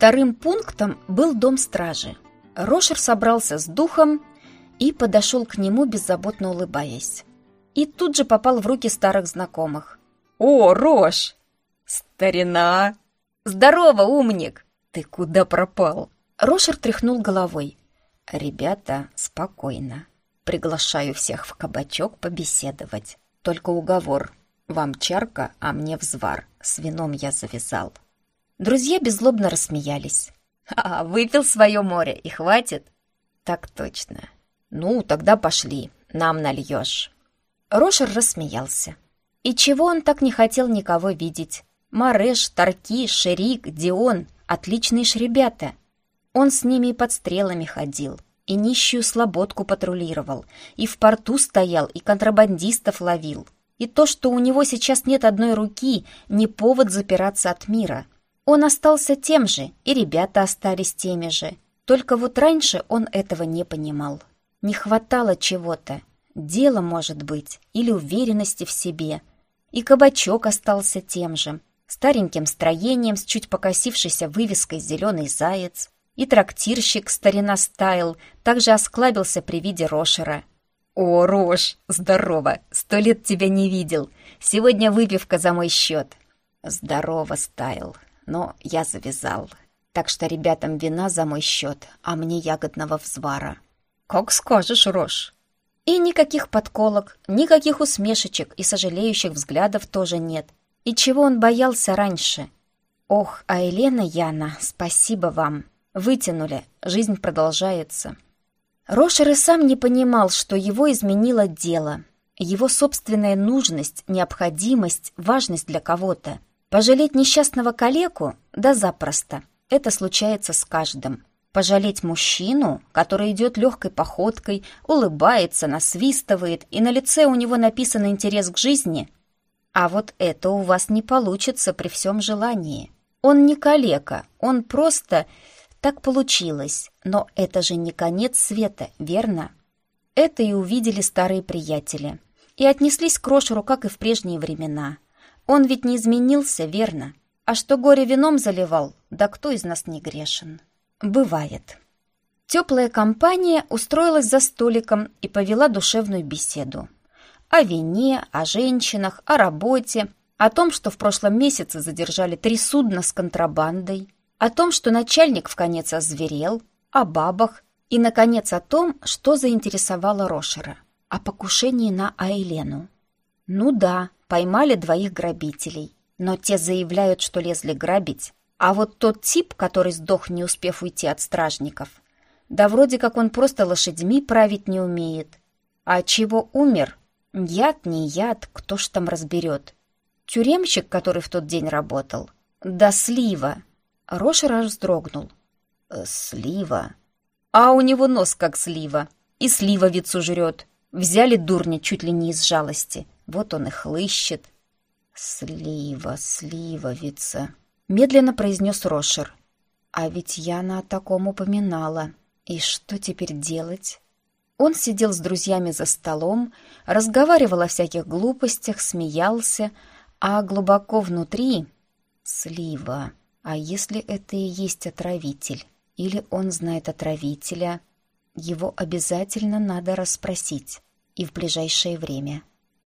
Вторым пунктом был дом стражи. Рошер собрался с духом и подошел к нему, беззаботно улыбаясь. И тут же попал в руки старых знакомых. «О, Рош! Старина! Здорово, умник! Ты куда пропал?» Рошер тряхнул головой. «Ребята, спокойно. Приглашаю всех в кабачок побеседовать. Только уговор. Вам чарка, а мне взвар. С вином я завязал». Друзья беззлобно рассмеялись. «А, выпил свое море, и хватит?» «Так точно. Ну, тогда пошли, нам нальешь». Рошер рассмеялся. И чего он так не хотел никого видеть? Мареш, Тарки, Шерик, Дион — отличные ж ребята. Он с ними и под стрелами ходил, и нищую слободку патрулировал, и в порту стоял, и контрабандистов ловил. И то, что у него сейчас нет одной руки, не повод запираться от мира. Он остался тем же, и ребята остались теми же. Только вот раньше он этого не понимал. Не хватало чего-то. Дело, может быть, или уверенности в себе. И кабачок остался тем же. Стареньким строением с чуть покосившейся вывеской «Зеленый заяц». И трактирщик старина Стайл также осклабился при виде Рошера. «О, Рош, здорово! Сто лет тебя не видел. Сегодня выпивка за мой счет». «Здорово, Стайл. Но я завязал. Так что ребятам вина за мой счет, а мне ягодного взвара». «Как скажешь, Рош». И никаких подколок, никаких усмешечек и сожалеющих взглядов тоже нет. И чего он боялся раньше? Ох, а Елена Яна, спасибо вам. Вытянули, жизнь продолжается. Рошер и сам не понимал, что его изменило дело. Его собственная нужность, необходимость, важность для кого-то. Пожалеть несчастного калеку? Да запросто. Это случается с каждым. Пожалеть мужчину, который идет легкой походкой, улыбается, насвистывает, и на лице у него написан интерес к жизни? А вот это у вас не получится при всем желании. Он не калека, он просто так получилось, но это же не конец света, верно? Это и увидели старые приятели. И отнеслись к Рошеру, как и в прежние времена. Он ведь не изменился, верно? А что горе вином заливал, да кто из нас не грешен? Бывает. Теплая компания устроилась за столиком и повела душевную беседу. О вине, о женщинах, о работе, о том, что в прошлом месяце задержали три судна с контрабандой, о том, что начальник в конец озверел, о бабах и, наконец, о том, что заинтересовало Рошера, о покушении на Айлену. Ну да, поймали двоих грабителей, но те заявляют, что лезли грабить, а вот тот тип, который сдох, не успев уйти от стражников, да вроде как он просто лошадьми править не умеет. А чего умер? Яд не яд, кто ж там разберет. Тюремщик, который в тот день работал? Да слива! Рошер аж вздрогнул. «Э, «Слива?» «А у него нос как слива. И сливовицу жрет. Взяли дурня чуть ли не из жалости. Вот он и хлыщет». «Слива, сливовица», — медленно произнес Рошер. «А ведь Яна о таком упоминала. И что теперь делать?» Он сидел с друзьями за столом, разговаривал о всяких глупостях, смеялся, а глубоко внутри... Слива. А если это и есть отравитель? Или он знает отравителя? Его обязательно надо расспросить. И в ближайшее время.